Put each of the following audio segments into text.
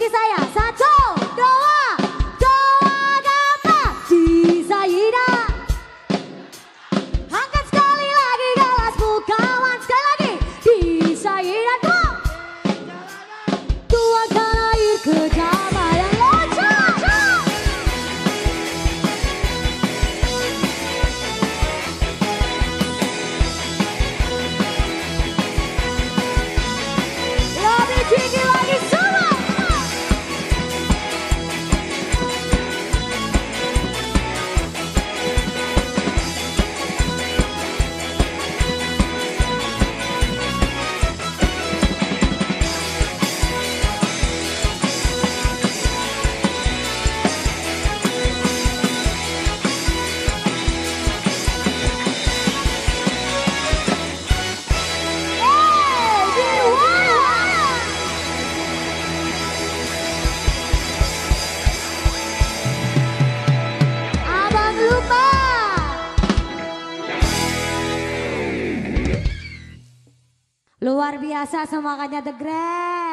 bagi saya. Satu. Luar biasa semangatnya The Grass.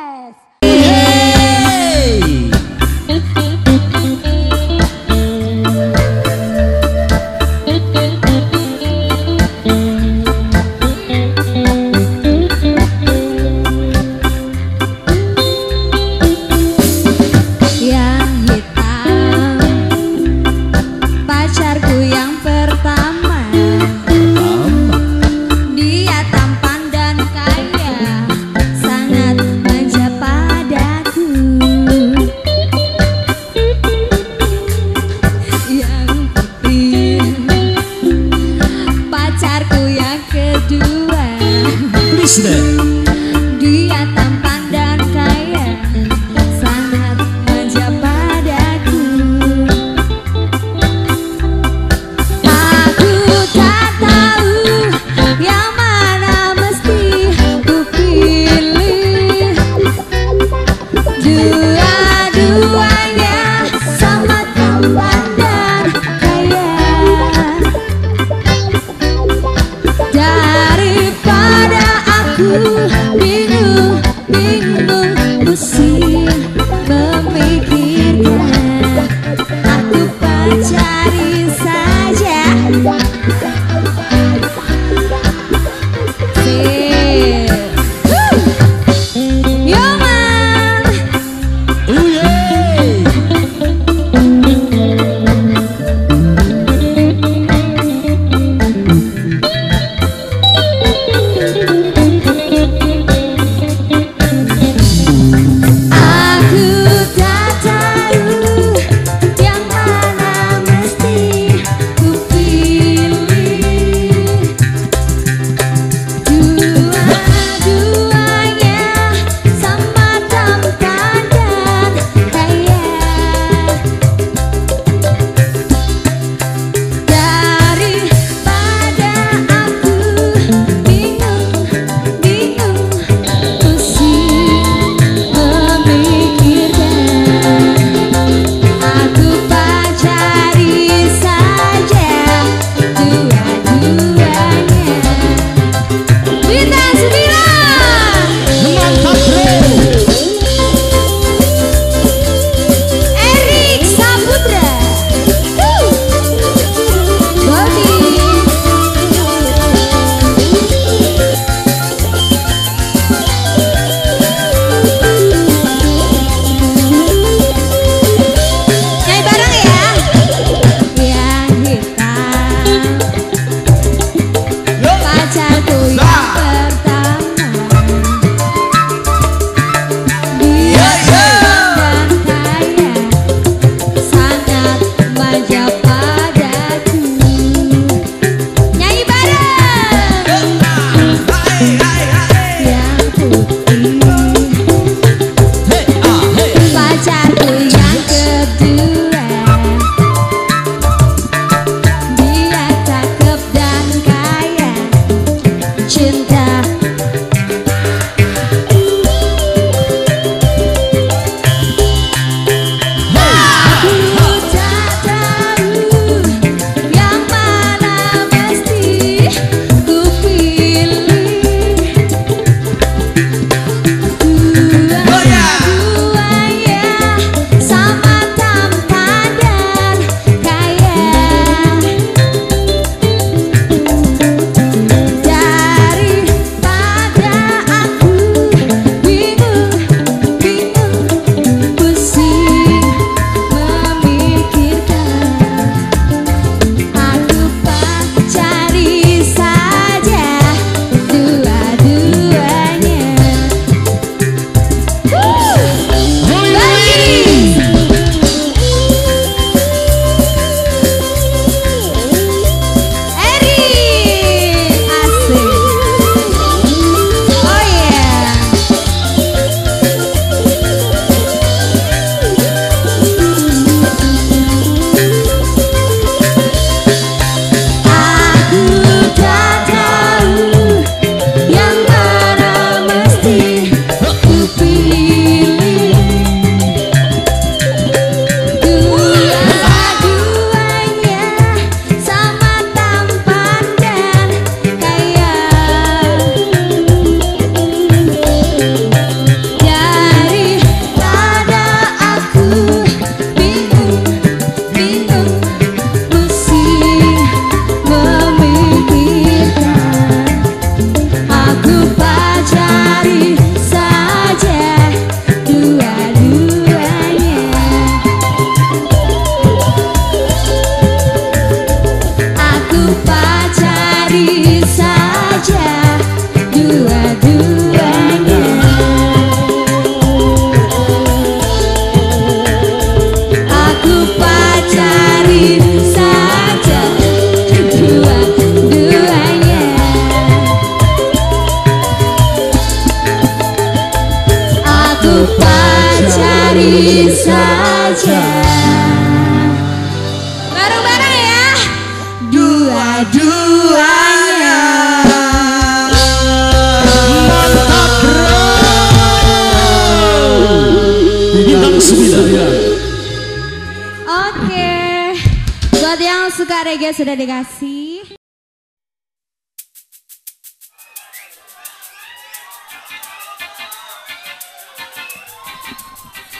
bahagia sudah dikasih.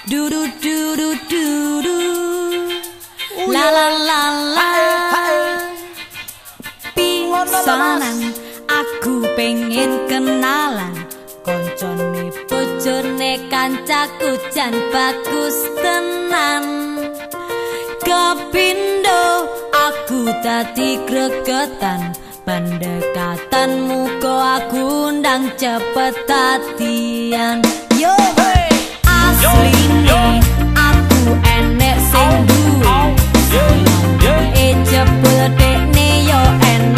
Du du du du du du. Oh, ya. La la la la. Pisanan aku pengen kenalan. Koncone bojone kancaku jan bagus tenan. Kepin tadi gregetan. Pendekatanmu ko aku undang cepet tatian. Yo hey. asli yo, yo. aku enek sing du yo yo e cepet nek yo enek.